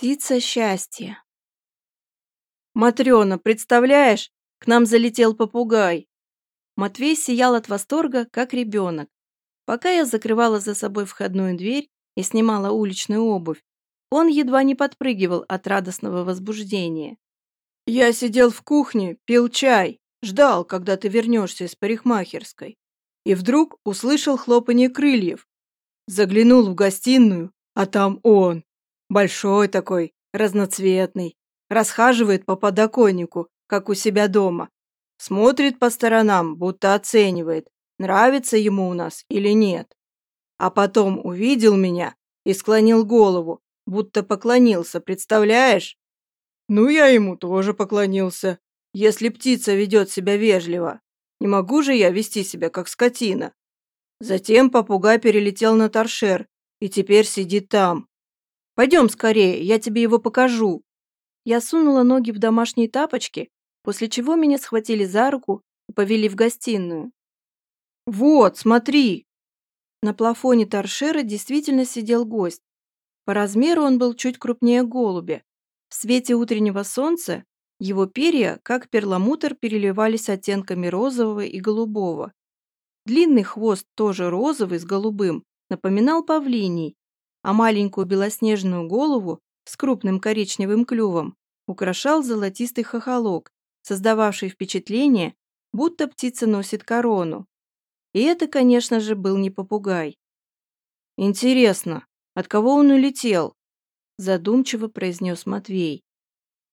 Птица счастья. «Матрёна, представляешь, к нам залетел попугай!» Матвей сиял от восторга, как ребенок. Пока я закрывала за собой входную дверь и снимала уличную обувь, он едва не подпрыгивал от радостного возбуждения. «Я сидел в кухне, пил чай, ждал, когда ты вернешься из парикмахерской, и вдруг услышал хлопанье крыльев. Заглянул в гостиную, а там он, большой такой, разноцветный, расхаживает по подоконнику, как у себя дома. Смотрит по сторонам, будто оценивает, нравится ему у нас или нет. А потом увидел меня и склонил голову, будто поклонился, представляешь? Ну, я ему тоже поклонился, если птица ведет себя вежливо. Не могу же я вести себя, как скотина. Затем попугай перелетел на торшер и теперь сидит там. Пойдем скорее, я тебе его покажу. Я сунула ноги в домашние тапочки, после чего меня схватили за руку и повели в гостиную. «Вот, смотри!» На плафоне торшера действительно сидел гость. По размеру он был чуть крупнее голубя. В свете утреннего солнца его перья, как перламутр, переливались оттенками розового и голубого. Длинный хвост, тоже розовый с голубым, напоминал павлиний, а маленькую белоснежную голову с крупным коричневым клювом украшал золотистый хохолок, создававший впечатление, будто птица носит корону. И это, конечно же, был не попугай. «Интересно, от кого он улетел?» задумчиво произнес Матвей.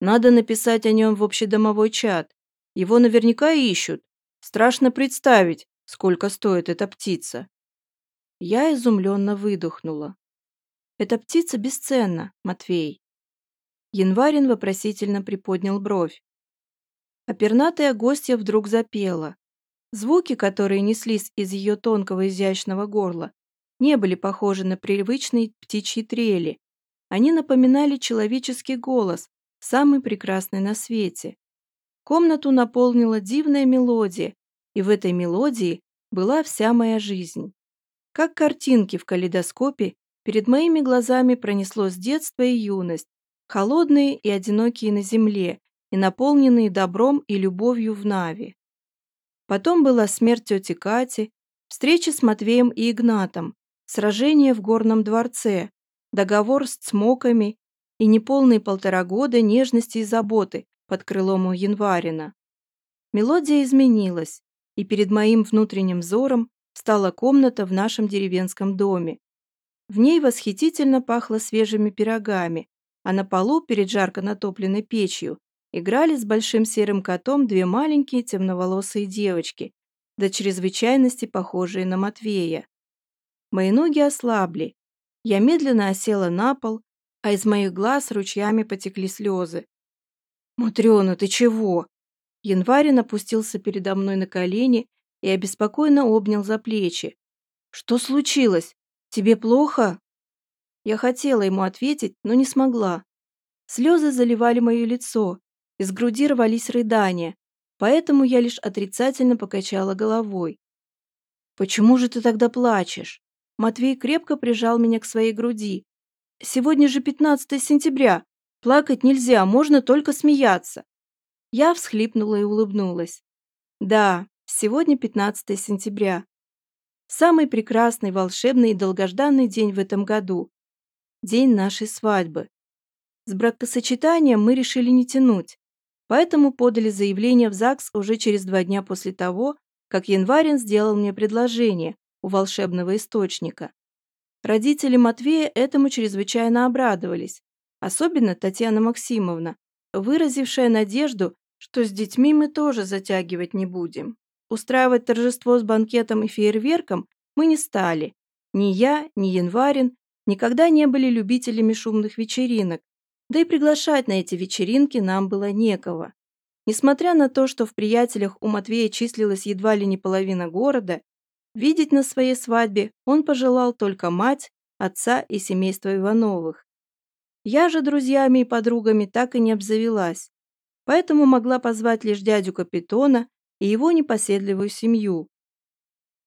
«Надо написать о нем в общедомовой чат. Его наверняка ищут. Страшно представить, сколько стоит эта птица». Я изумленно выдохнула. Эта птица бесценна, Матвей. Январин вопросительно приподнял бровь. А пернатая гостья вдруг запела. Звуки, которые неслись из ее тонкого изящного горла, не были похожи на привычные птичьи трели. Они напоминали человеческий голос, самый прекрасный на свете. Комнату наполнила дивная мелодия, и в этой мелодии была вся моя жизнь. Как картинки в калейдоскопе Перед моими глазами пронеслось детство и юность, холодные и одинокие на земле, и наполненные добром и любовью в Нави. Потом была смерть тети Кати, встреча с Матвеем и Игнатом, сражение в горном дворце, договор с цмоками и неполные полтора года нежности и заботы под крылом у Январина. Мелодия изменилась, и перед моим внутренним взором стала комната в нашем деревенском доме, в ней восхитительно пахло свежими пирогами, а на полу перед жарко натопленной печью играли с большим серым котом две маленькие темноволосые девочки, до чрезвычайности похожие на Матвея. Мои ноги ослабли. Я медленно осела на пол, а из моих глаз ручьями потекли слезы. «Матрёна, ты чего?» Январин опустился передо мной на колени и обеспокоенно обнял за плечи. «Что случилось? «Тебе плохо?» Я хотела ему ответить, но не смогла. Слезы заливали мое лицо, из груди рвались рыдания, поэтому я лишь отрицательно покачала головой. «Почему же ты тогда плачешь?» Матвей крепко прижал меня к своей груди. «Сегодня же 15 сентября. Плакать нельзя, можно только смеяться». Я всхлипнула и улыбнулась. «Да, сегодня 15 сентября. Самый прекрасный, волшебный и долгожданный день в этом году. День нашей свадьбы. С бракосочетанием мы решили не тянуть, поэтому подали заявление в ЗАГС уже через два дня после того, как Январин сделал мне предложение у волшебного источника. Родители Матвея этому чрезвычайно обрадовались, особенно Татьяна Максимовна, выразившая надежду, что с детьми мы тоже затягивать не будем. Устраивать торжество с банкетом и фейерверком мы не стали. Ни я, ни Январин никогда не были любителями шумных вечеринок, да и приглашать на эти вечеринки нам было некого. Несмотря на то, что в приятелях у Матвея числилась едва ли не половина города, видеть на своей свадьбе он пожелал только мать, отца и семейство Ивановых. Я же друзьями и подругами так и не обзавелась, поэтому могла позвать лишь дядю Капитона и его непоседливую семью.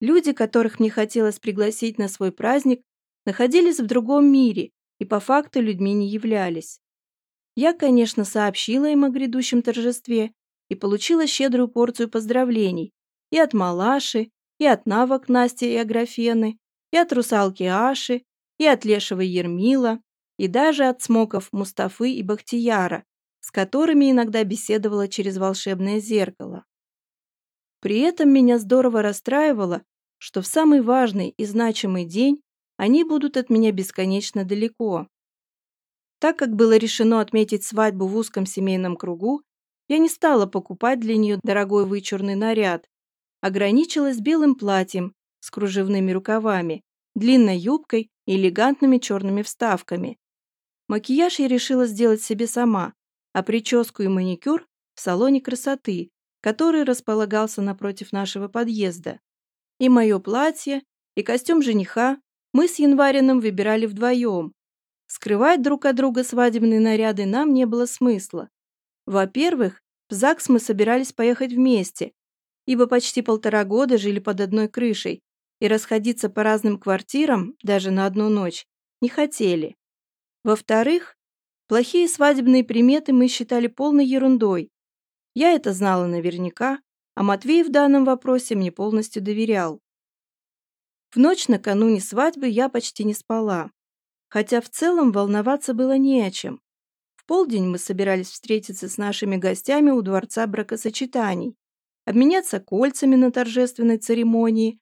Люди, которых мне хотелось пригласить на свой праздник, находились в другом мире и по факту людьми не являлись. Я, конечно, сообщила им о грядущем торжестве и получила щедрую порцию поздравлений и от Малаши, и от Навок Насти и Аграфены, и от русалки Аши, и от Лешего Ермила, и даже от смоков Мустафы и Бахтияра, с которыми иногда беседовала через волшебное зеркало. При этом меня здорово расстраивало, что в самый важный и значимый день они будут от меня бесконечно далеко. Так как было решено отметить свадьбу в узком семейном кругу, я не стала покупать для нее дорогой вычурный наряд, ограничилась белым платьем с кружевными рукавами, длинной юбкой и элегантными черными вставками. Макияж я решила сделать себе сама, а прическу и маникюр в салоне красоты, который располагался напротив нашего подъезда. И мое платье, и костюм жениха мы с Январиным выбирали вдвоем. Скрывать друг от друга свадебные наряды нам не было смысла. Во-первых, в ЗАГС мы собирались поехать вместе, ибо почти полтора года жили под одной крышей, и расходиться по разным квартирам, даже на одну ночь, не хотели. Во-вторых, плохие свадебные приметы мы считали полной ерундой, я это знала наверняка, а Матвей в данном вопросе мне полностью доверял. В ночь накануне свадьбы я почти не спала, хотя в целом волноваться было не о чем. В полдень мы собирались встретиться с нашими гостями у Дворца бракосочетаний, обменяться кольцами на торжественной церемонии,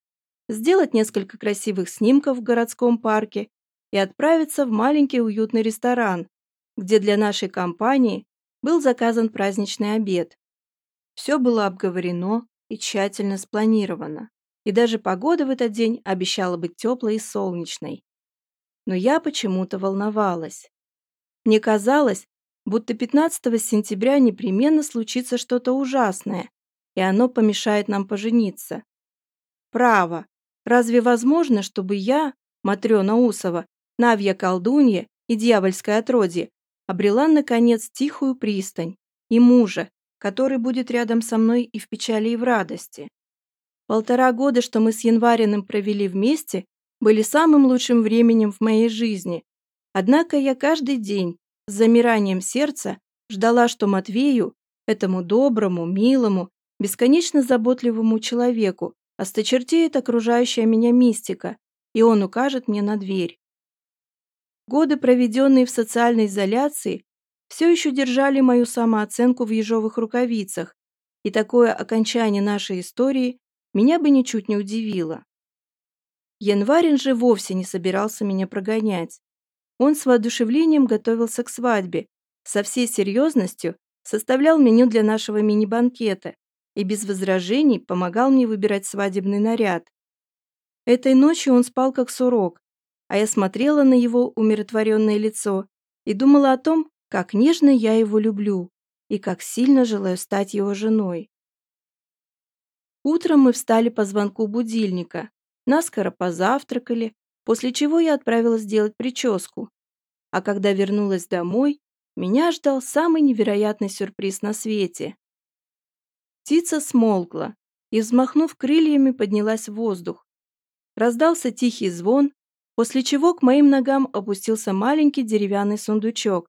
сделать несколько красивых снимков в городском парке и отправиться в маленький уютный ресторан, где для нашей компании был заказан праздничный обед. Все было обговорено и тщательно спланировано, и даже погода в этот день обещала быть теплой и солнечной. Но я почему-то волновалась. Мне казалось, будто 15 сентября непременно случится что-то ужасное, и оно помешает нам пожениться. Право, разве возможно, чтобы я, Матрена Усова, Навья колдунья и дьявольское отродье, обрела, наконец, тихую пристань и мужа, который будет рядом со мной и в печали, и в радости. Полтора года, что мы с Январиным провели вместе, были самым лучшим временем в моей жизни. Однако я каждый день с замиранием сердца ждала, что Матвею, этому доброму, милому, бесконечно заботливому человеку, осточертеет окружающая меня мистика, и он укажет мне на дверь. Годы, проведенные в социальной изоляции, все еще держали мою самооценку в ежовых рукавицах, и такое окончание нашей истории меня бы ничуть не удивило. Январин же вовсе не собирался меня прогонять. Он с воодушевлением готовился к свадьбе, со всей серьезностью составлял меню для нашего мини-банкета и без возражений помогал мне выбирать свадебный наряд. Этой ночью он спал как сурок, а я смотрела на его умиротворенное лицо и думала о том, как нежно я его люблю и как сильно желаю стать его женой. Утром мы встали по звонку будильника, наскоро позавтракали, после чего я отправилась делать прическу. А когда вернулась домой, меня ждал самый невероятный сюрприз на свете. Птица смолкла и, взмахнув крыльями, поднялась в воздух. Раздался тихий звон, после чего к моим ногам опустился маленький деревянный сундучок,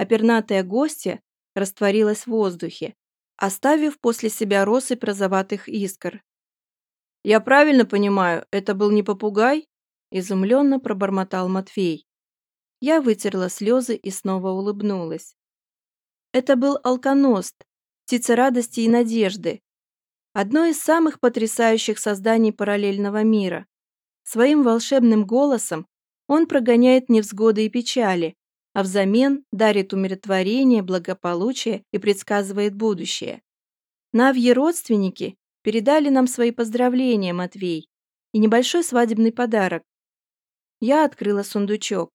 а пернатая гостья растворилась в воздухе, оставив после себя россыпь розоватых искр. «Я правильно понимаю, это был не попугай?» – изумленно пробормотал Матвей. Я вытерла слезы и снова улыбнулась. Это был алконост, птица радости и надежды, одно из самых потрясающих созданий параллельного мира. Своим волшебным голосом он прогоняет невзгоды и печали, а взамен дарит умиротворение, благополучие и предсказывает будущее. Навьи родственники передали нам свои поздравления, Матвей, и небольшой свадебный подарок. Я открыла сундучок.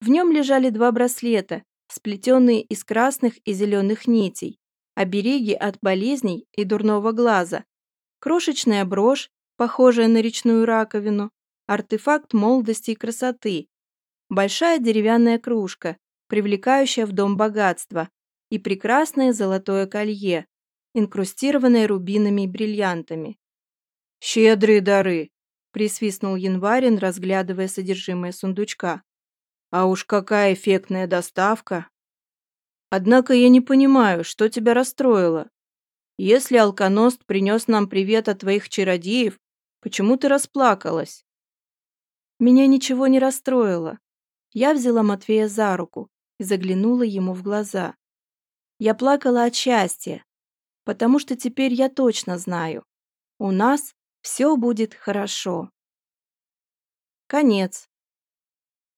В нем лежали два браслета, сплетенные из красных и зеленых нитей, обереги от болезней и дурного глаза, крошечная брошь, похожая на речную раковину, артефакт молодости и красоты, большая деревянная кружка, привлекающая в дом богатства, и прекрасное золотое колье, инкрустированное рубинами и бриллиантами. «Щедрые дары!» – присвистнул Январин, разглядывая содержимое сундучка. «А уж какая эффектная доставка!» Однако я не понимаю, что тебя расстроило. Если алконост принес нам привет от твоих чародеев, почему ты расплакалась? Меня ничего не расстроило. Я взяла Матвея за руку и заглянула ему в глаза. Я плакала от счастья, потому что теперь я точно знаю, у нас все будет хорошо. Конец.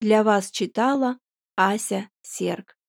Для вас читала Ася Серг.